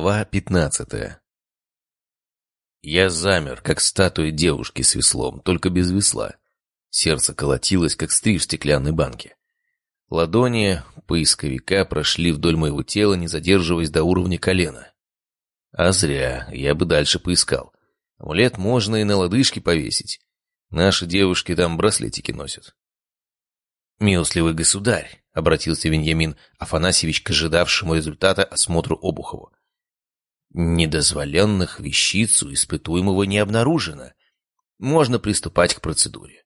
Глава пятнадцатая Я замер, как статуя девушки с веслом, только без весла. Сердце колотилось, как стри в стеклянной банке. Ладони поисковика прошли вдоль моего тела, не задерживаясь до уровня колена. А зря, я бы дальше поискал. Амулет можно и на лодыжке повесить. Наши девушки там браслетики носят. «Милостливый государь», — обратился Веньямин Афанасьевич к ожидавшему результата осмотру Обухову. «Недозволенных вещиц у испытуемого не обнаружено. Можно приступать к процедуре».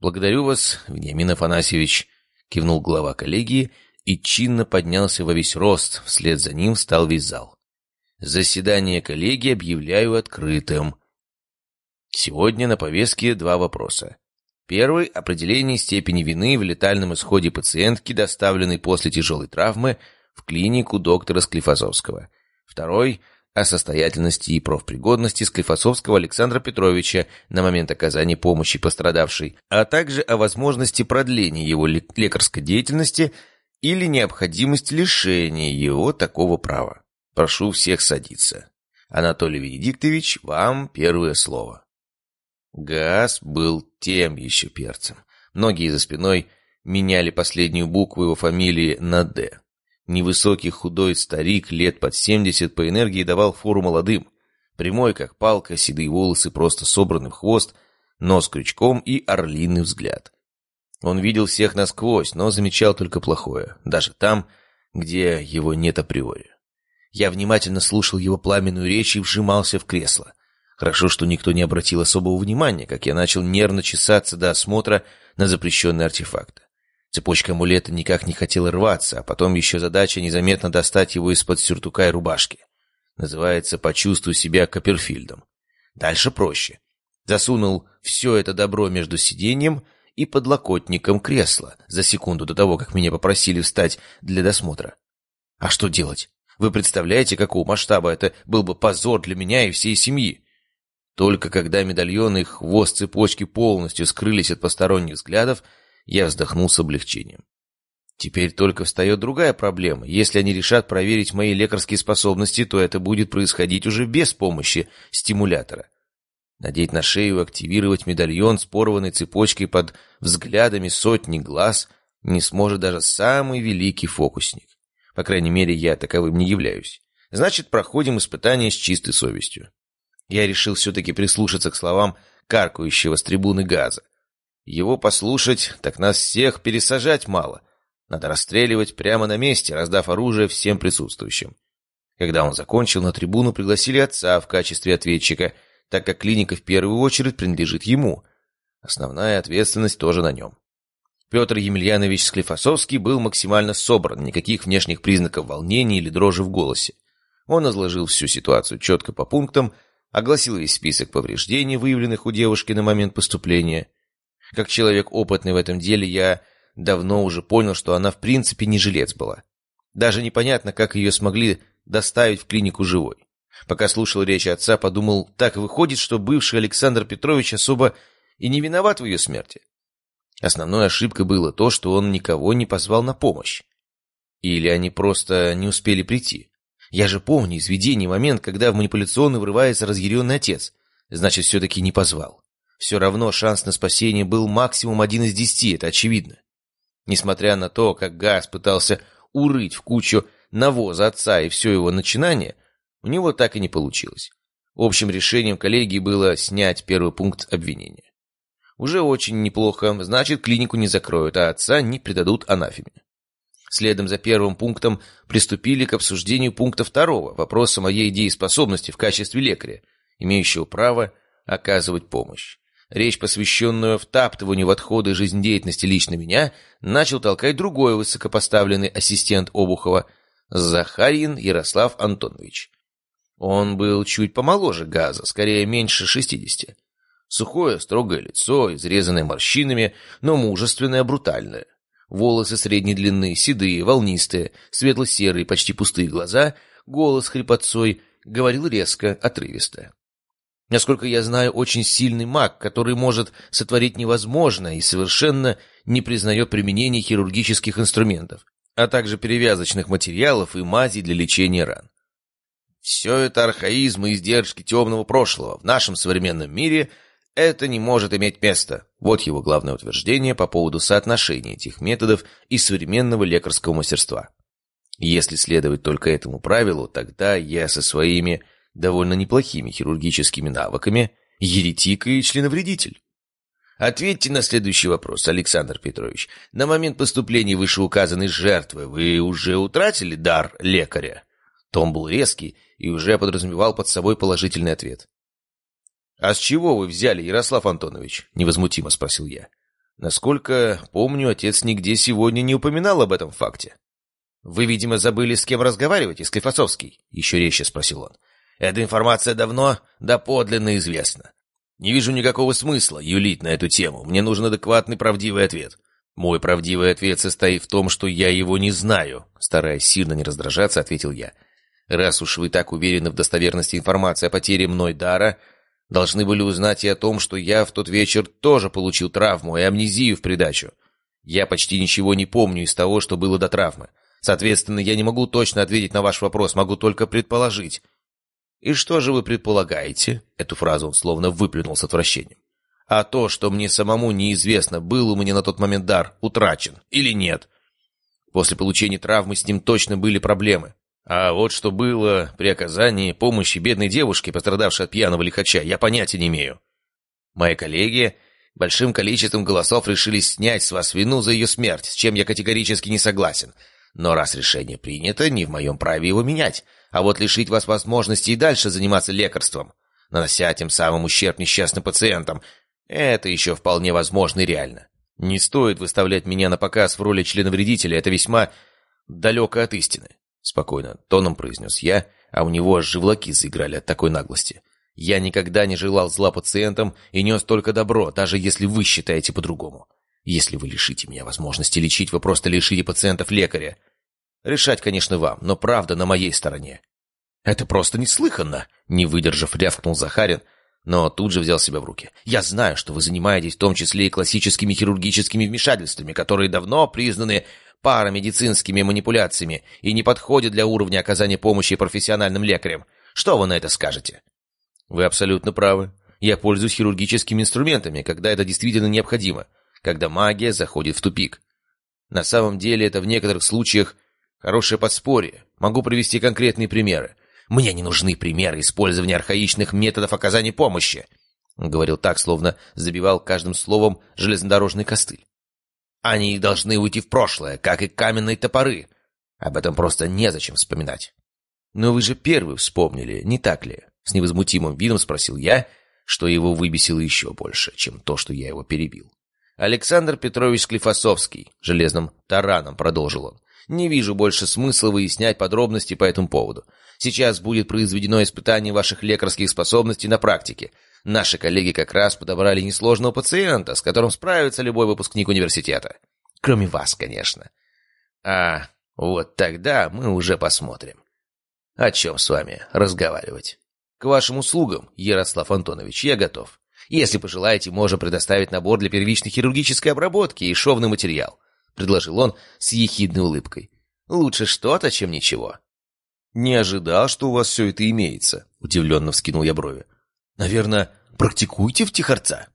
«Благодарю вас, Вениамин Афанасьевич», — кивнул глава коллегии и чинно поднялся во весь рост, вслед за ним встал весь зал. «Заседание коллегии объявляю открытым». Сегодня на повестке два вопроса. Первый – определение степени вины в летальном исходе пациентки, доставленной после тяжелой травмы в клинику доктора Склифосовского. Второй – о состоятельности и профпригодности Склифосовского Александра Петровича на момент оказания помощи пострадавшей, а также о возможности продления его лекарской деятельности или необходимости лишения его такого права. Прошу всех садиться. Анатолий Венедиктович, вам первое слово. Газ был тем еще перцем. Многие за спиной меняли последнюю букву его фамилии на «Д». Невысокий худой старик лет под семьдесят по энергии давал фору молодым. Прямой, как палка, седые волосы просто собраны в хвост, нос крючком и орлиный взгляд. Он видел всех насквозь, но замечал только плохое, даже там, где его нет априори. Я внимательно слушал его пламенную речь и вжимался в кресло. Хорошо, что никто не обратил особого внимания, как я начал нервно чесаться до осмотра на запрещенные артефакты. Цепочка амулета никак не хотела рваться, а потом еще задача незаметно достать его из-под сюртука и рубашки. Называется «Почувствуй себя Копперфильдом». Дальше проще. Засунул все это добро между сиденьем и подлокотником кресла за секунду до того, как меня попросили встать для досмотра. А что делать? Вы представляете, какого масштаба это был бы позор для меня и всей семьи? Только когда медальон и хвост цепочки полностью скрылись от посторонних взглядов, я вздохнул с облегчением. Теперь только встает другая проблема. Если они решат проверить мои лекарские способности, то это будет происходить уже без помощи стимулятора. Надеть на шею, активировать медальон с порванной цепочкой под взглядами сотни глаз не сможет даже самый великий фокусник. По крайней мере, я таковым не являюсь. Значит, проходим испытание с чистой совестью. Я решил все-таки прислушаться к словам каркающего с трибуны газа. Его послушать, так нас всех пересажать мало. Надо расстреливать прямо на месте, раздав оружие всем присутствующим. Когда он закончил, на трибуну пригласили отца в качестве ответчика, так как клиника в первую очередь принадлежит ему. Основная ответственность тоже на нем. Петр Емельянович Склифосовский был максимально собран, никаких внешних признаков волнения или дрожи в голосе. Он изложил всю ситуацию четко по пунктам, огласил весь список повреждений, выявленных у девушки на момент поступления. Как человек опытный в этом деле, я давно уже понял, что она в принципе не жилец была. Даже непонятно, как ее смогли доставить в клинику живой. Пока слушал речь отца, подумал, так выходит, что бывший Александр Петрович особо и не виноват в ее смерти. Основной ошибкой было то, что он никого не позвал на помощь. Или они просто не успели прийти. Я же помню из видений момент, когда в манипуляционный врывается разъяренный отец. Значит, все-таки не позвал. Все равно шанс на спасение был максимум один из десяти, это очевидно. Несмотря на то, как Газ пытался урыть в кучу навоза отца и все его начинание, у него так и не получилось. Общим решением коллегии было снять первый пункт обвинения. Уже очень неплохо, значит, клинику не закроют, а отца не предадут анафеме. Следом за первым пунктом приступили к обсуждению пункта второго, вопроса моей дееспособности в качестве лекаря, имеющего право оказывать помощь. Речь, посвященную втаптыванию в отходы жизнедеятельности лично меня, начал толкать другой высокопоставленный ассистент Обухова, Захарин Ярослав Антонович. Он был чуть помоложе Газа, скорее меньше шестидесяти. Сухое, строгое лицо, изрезанное морщинами, но мужественное, брутальное. Волосы средней длины, седые, волнистые, светло-серые, почти пустые глаза, голос хрипотцой, говорил резко, отрывисто. Насколько я знаю, очень сильный маг, который может сотворить невозможное и совершенно не признает применения хирургических инструментов, а также перевязочных материалов и мазей для лечения ран. Все это архаизм и издержки темного прошлого. В нашем современном мире это не может иметь места. Вот его главное утверждение по поводу соотношения этих методов и современного лекарского мастерства. Если следовать только этому правилу, тогда я со своими довольно неплохими хирургическими навыками еретик и членовредитель. Ответьте на следующий вопрос, Александр Петрович. На момент поступления вышеуказанной жертвы вы уже утратили дар лекаря? Том был резкий и уже подразумевал под собой положительный ответ. «А с чего вы взяли, Ярослав Антонович?» — невозмутимо спросил я. Насколько помню, отец нигде сегодня не упоминал об этом факте. «Вы, видимо, забыли, с кем разговариваете, Склифосовский?» — еще резче спросил он. «Эта информация давно доподлинно известна. Не вижу никакого смысла юлить на эту тему. Мне нужен адекватный правдивый ответ. Мой правдивый ответ состоит в том, что я его не знаю», — стараясь сильно не раздражаться, ответил я. Раз уж вы так уверены в достоверности информации о потере мной дара, должны были узнать и о том, что я в тот вечер тоже получил травму и амнезию в придачу. Я почти ничего не помню из того, что было до травмы. Соответственно, я не могу точно ответить на ваш вопрос, могу только предположить. «И что же вы предполагаете?» Эту фразу он словно выплюнул с отвращением. «А то, что мне самому неизвестно, был у меня на тот момент дар утрачен или нет. После получения травмы с ним точно были проблемы. А вот что было при оказании помощи бедной девушке, пострадавшей от пьяного лихача, я понятия не имею. Мои коллеги большим количеством голосов решили снять с вас вину за ее смерть, с чем я категорически не согласен. Но раз решение принято, не в моем праве его менять. А вот лишить вас возможности и дальше заниматься лекарством, нанося тем самым ущерб несчастным пациентам, это еще вполне возможно и реально. Не стоит выставлять меня на показ в роли члена-вредителя, это весьма далеко от истины. Спокойно, тоном произнес я, а у него аж живлаки заиграли от такой наглости. Я никогда не желал зла пациентам и нес только добро, даже если вы считаете по-другому. Если вы лишите меня возможности лечить, вы просто лишите пациентов лекаря. Решать, конечно, вам, но правда на моей стороне. Это просто неслыханно, не выдержав, рявкнул Захарин, но тут же взял себя в руки. «Я знаю, что вы занимаетесь в том числе и классическими хирургическими вмешательствами, которые давно признаны парамедицинскими манипуляциями и не подходит для уровня оказания помощи профессиональным лекарям. Что вы на это скажете? Вы абсолютно правы. Я пользуюсь хирургическими инструментами, когда это действительно необходимо, когда магия заходит в тупик. На самом деле это в некоторых случаях хорошее подспорье. Могу привести конкретные примеры. Мне не нужны примеры использования архаичных методов оказания помощи. Говорил так, словно забивал каждым словом железнодорожный костыль. Они должны уйти в прошлое, как и каменные топоры. Об этом просто незачем вспоминать. «Но вы же первый вспомнили, не так ли?» С невозмутимым видом спросил я, что его выбесило еще больше, чем то, что я его перебил. «Александр Петрович Склифосовский», — железным тараном продолжил он. «Не вижу больше смысла выяснять подробности по этому поводу. Сейчас будет произведено испытание ваших лекарских способностей на практике. Наши коллеги как раз подобрали несложного пациента, с которым справится любой выпускник университета. Кроме вас, конечно. А вот тогда мы уже посмотрим. О чем с вами разговаривать? К вашим услугам, Ярослав Антонович, я готов. Если пожелаете, можем предоставить набор для первичной хирургической обработки и шовный материал», — предложил он с ехидной улыбкой. «Лучше что-то, чем ничего». «Не ожидал, что у вас все это имеется», — удивленно вскинул я брови. Наверное, практикуйте в тихорца?»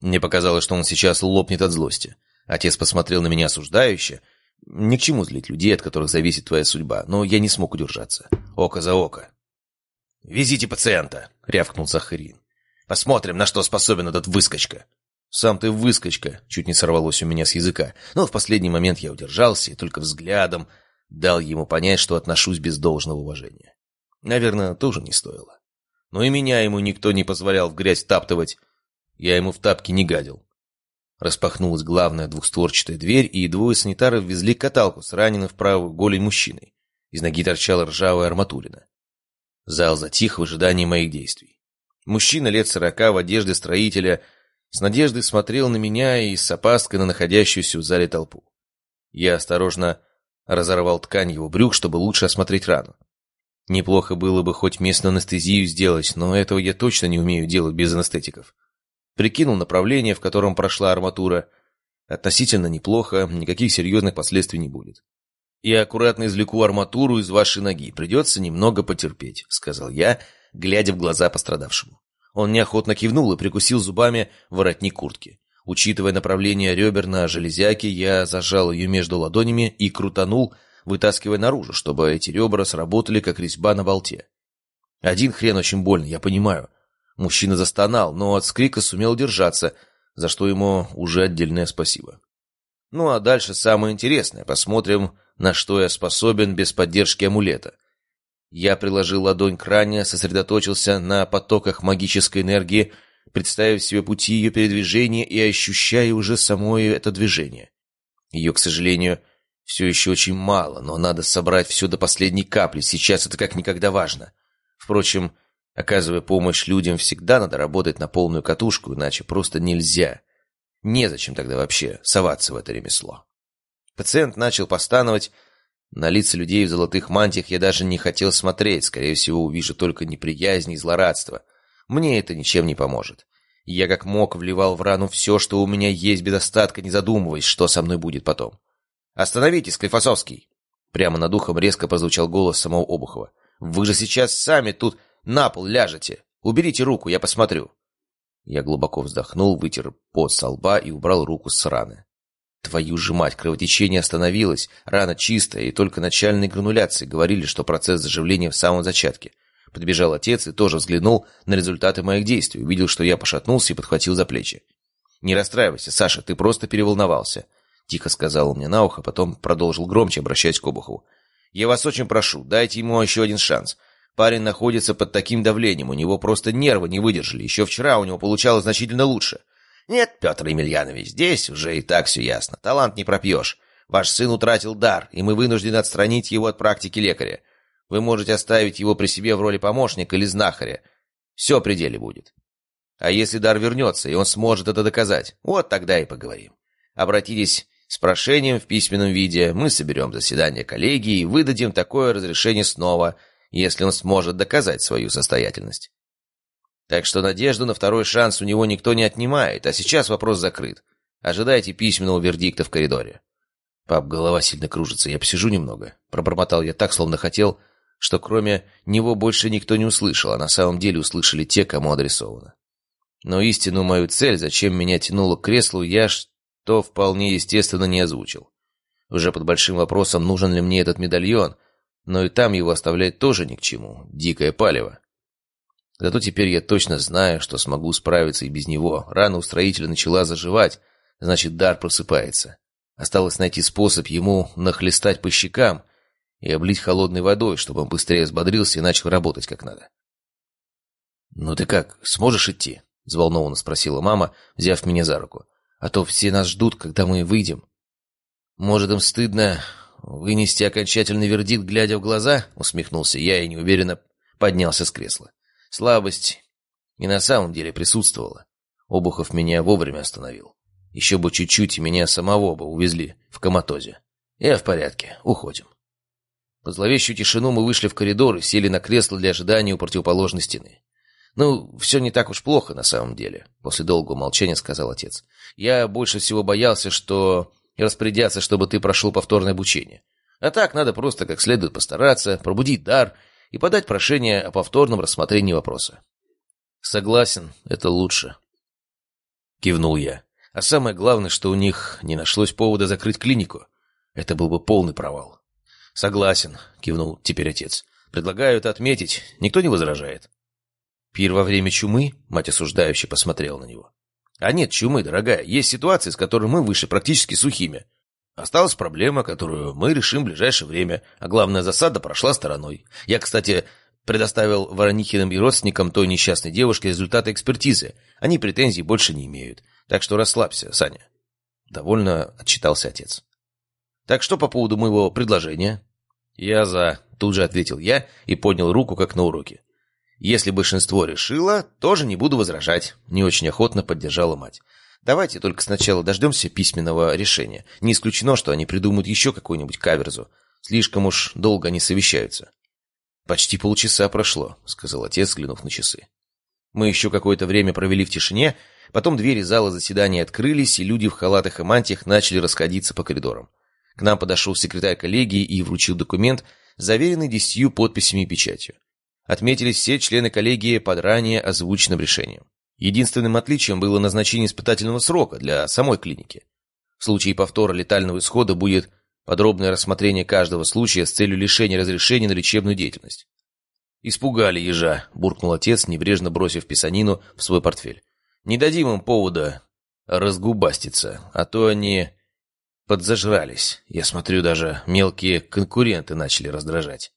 Мне показалось, что он сейчас лопнет от злости. Отец посмотрел на меня осуждающе. Ни к чему злить людей, от которых зависит твоя судьба, но я не смог удержаться. Око за око. «Везите пациента!» — рявкнул Захарин. «Посмотрим, на что способен этот выскочка!» «Сам ты выскочка!» — чуть не сорвалось у меня с языка. Но в последний момент я удержался и только взглядом дал ему понять, что отношусь без должного уважения. Наверное, тоже не стоило. Но и меня ему никто не позволял в грязь таптывать. Я ему в тапки не гадил. Распахнулась главная двухстворчатая дверь, и двое санитаров везли каталку с раненым в правую голень мужчиной. Из ноги торчала ржавая арматурина. Зал затих в ожидании моих действий. Мужчина лет сорока в одежде строителя с надеждой смотрел на меня и с опаской на находящуюся в зале толпу. Я осторожно разорвал ткань его брюк, чтобы лучше осмотреть рану. Неплохо было бы хоть местную анестезию сделать, но этого я точно не умею делать без анестетиков. Прикинул направление, в котором прошла арматура. Относительно неплохо, никаких серьезных последствий не будет. и аккуратно извлеку арматуру из вашей ноги. Придется немного потерпеть», — сказал я, глядя в глаза пострадавшему. Он неохотно кивнул и прикусил зубами воротник куртки. Учитывая направление ребер на железяке, я зажал ее между ладонями и крутанул, вытаскивая наружу, чтобы эти ребра сработали, как резьба на болте. Один хрен очень больно, я понимаю. Мужчина застонал, но от скрика сумел держаться, за что ему уже отдельное спасибо. Ну а дальше самое интересное. Посмотрим, на что я способен без поддержки амулета. Я приложил ладонь к ране, сосредоточился на потоках магической энергии, представив себе пути ее передвижения и ощущая уже само это движение. Ее, к сожалению, все еще очень мало, но надо собрать все до последней капли, сейчас это как никогда важно. Впрочем, оказывая помощь людям, всегда надо работать на полную катушку, иначе просто нельзя. Незачем тогда вообще соваться в это ремесло. Пациент начал постановать. На лица людей в золотых мантиях я даже не хотел смотреть. Скорее всего, увижу только неприязнь и злорадство. Мне это ничем не поможет. Я как мог вливал в рану все, что у меня есть без остатка, не задумываясь, что со мной будет потом. «Остановитесь, Клифосовский!» Прямо над ухом резко прозвучал голос самого Обухова. «Вы же сейчас сами тут на пол ляжете. Уберите руку, я посмотрю». Я глубоко вздохнул, вытер пот со лба и убрал руку с раны. Твою же мать, кровотечение остановилось, рана чистая, и только начальные грануляции говорили, что процесс заживления в самом зачатке. Подбежал отец и тоже взглянул на результаты моих действий, увидел, что я пошатнулся и подхватил за плечи. «Не расстраивайся, Саша, ты просто переволновался», — тихо сказал он мне на ухо, потом продолжил громче, обращаясь к Обухову. «Я вас очень прошу, дайте ему еще один шанс. Парень находится под таким давлением, у него просто нервы не выдержали. Еще вчера у него получалось значительно лучше. «Нет, Петр Емельянович, здесь уже и так все ясно. Талант не пропьешь. Ваш сын утратил дар, и мы вынуждены отстранить его от практики лекаря. Вы можете оставить его при себе в роли помощника или знахаря. Все при деле будет. А если дар вернется, и он сможет это доказать, вот тогда и поговорим. Обратитесь с прошением в письменном виде, мы соберем заседание коллегии и выдадим такое разрешение снова, если он сможет доказать свою состоятельность. Так что надежду на второй шанс у него никто не отнимает, а сейчас вопрос закрыт. Ожидайте письменного вердикта в коридоре. Пап, голова сильно кружится, я посижу немного. Пробормотал я так, словно хотел, что кроме него больше никто не услышал, а на самом деле услышали те, кому адресовано. Но истину мою цель, зачем меня тянуло к креслу, я что вполне естественно не озвучил. Уже под большим вопросом, нужен ли мне этот медальон, но и там его оставлять тоже ни к чему. Дикое палево. Зато теперь я точно знаю, что смогу справиться и без него. Рана у строителя начала заживать, значит, дар просыпается. Осталось найти способ ему нахлестать по щекам и облить холодной водой, чтобы он быстрее взбодрился и начал работать как надо. «Ну ты как, сможешь идти?» — взволнованно спросила мама, взяв меня за руку. «А то все нас ждут, когда мы выйдем». «Может, им стыдно вынести окончательный вердикт, глядя в глаза?» — усмехнулся я и неуверенно поднялся с кресла. Слабость и на самом деле присутствовала. Обухов меня вовремя остановил. Еще бы чуть-чуть, и меня самого бы увезли в коматозе. Я в порядке, уходим. По зловещую тишину мы вышли в коридор и сели на кресло для ожидания у противоположной стены. «Ну, все не так уж плохо на самом деле», — после долгого молчания сказал отец. «Я больше всего боялся, что распорядятся, чтобы ты прошел повторное обучение. А так надо просто как следует постараться, пробудить дар и подать прошение о повторном рассмотрении вопроса. «Согласен, это лучше», — кивнул я. «А самое главное, что у них не нашлось повода закрыть клинику. Это был бы полный провал». «Согласен», — кивнул теперь отец. «Предлагаю это отметить. Никто не возражает». «Пир во время чумы?» — мать осуждающе посмотрела на него. «А нет чумы, дорогая. Есть ситуации, с которыми мы вышли практически сухими. Осталась проблема, которую мы решим в ближайшее время, а главная засада прошла стороной. Я, кстати, предоставил Воронихиным и родственникам той несчастной девушки результаты экспертизы. Они претензий больше не имеют. Так что расслабься, Саня. Довольно отчитался отец. Так что по поводу моего предложения? Я за... Тут же ответил я и поднял руку, как на уроке. Если большинство решило, тоже не буду возражать. Не очень охотно поддержала мать. Давайте только сначала дождемся письменного решения. Не исключено, что они придумают еще какую-нибудь каверзу. Слишком уж долго они совещаются. «Почти полчаса прошло», — сказал отец, взглянув на часы. Мы еще какое-то время провели в тишине, потом двери зала заседания открылись, и люди в халатах и мантиях начали расходиться по коридорам. К нам подошел секретарь коллегии и вручил документ, заверенный десятью подписями и печатью. Отметились все члены коллегии под ранее озвученным решением. Единственным отличием было назначение испытательного срока для самой клиники. В случае повтора летального исхода будет подробное рассмотрение каждого случая с целью лишения разрешения на лечебную деятельность. «Испугали ежа», — буркнул отец, небрежно бросив писанину в свой портфель. «Не дадим им повода разгубаститься, а то они подзажрались. Я смотрю, даже мелкие конкуренты начали раздражать».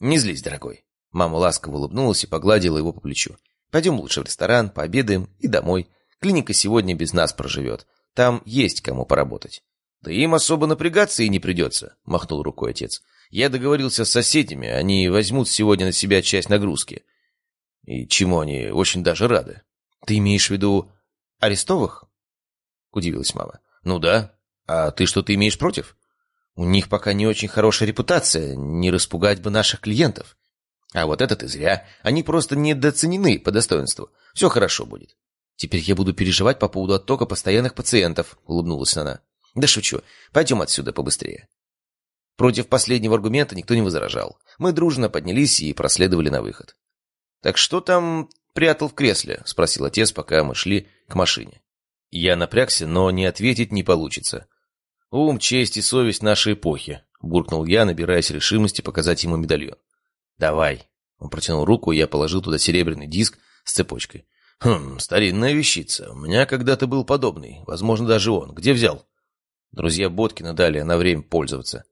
«Не злись, дорогой». Мама ласково улыбнулась и погладила его по плечу. «Пойдем лучше в ресторан, пообедаем и домой. Клиника сегодня без нас проживет. Там есть кому поработать». «Да им особо напрягаться и не придется», — махнул рукой отец. «Я договорился с соседями, они возьмут сегодня на себя часть нагрузки. И чему они очень даже рады». «Ты имеешь в виду арестовых?» — удивилась мама. «Ну да. А ты что-то имеешь против?» У них пока не очень хорошая репутация, не распугать бы наших клиентов. А вот это ты зря. Они просто недооценены по достоинству. Все хорошо будет. Теперь я буду переживать по поводу оттока постоянных пациентов, улыбнулась она. Да шучу. Пойдем отсюда побыстрее. Против последнего аргумента никто не возражал. Мы дружно поднялись и проследовали на выход. «Так что там прятал в кресле?» — спросил отец, пока мы шли к машине. Я напрягся, но не ответить не получится. «Ум, честь и совесть нашей эпохи», — буркнул я, набираясь решимости показать ему медальон. «Давай». Он протянул руку, и я положил туда серебряный диск с цепочкой. «Хм, старинная вещица. У меня когда-то был подобный. Возможно, даже он. Где взял?» Друзья Боткина дали на время пользоваться.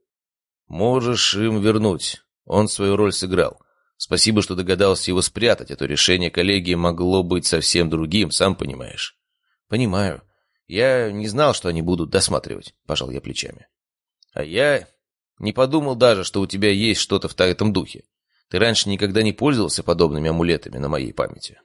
«Можешь им вернуть. Он свою роль сыграл. Спасибо, что догадался его спрятать, а то решение коллегии могло быть совсем другим, сам понимаешь». «Понимаю. Я не знал, что они будут досматривать, пожал я плечами. А я не подумал даже, что у тебя есть что-то в этом духе. Ты раньше никогда не пользовался подобными амулетами на моей памяти.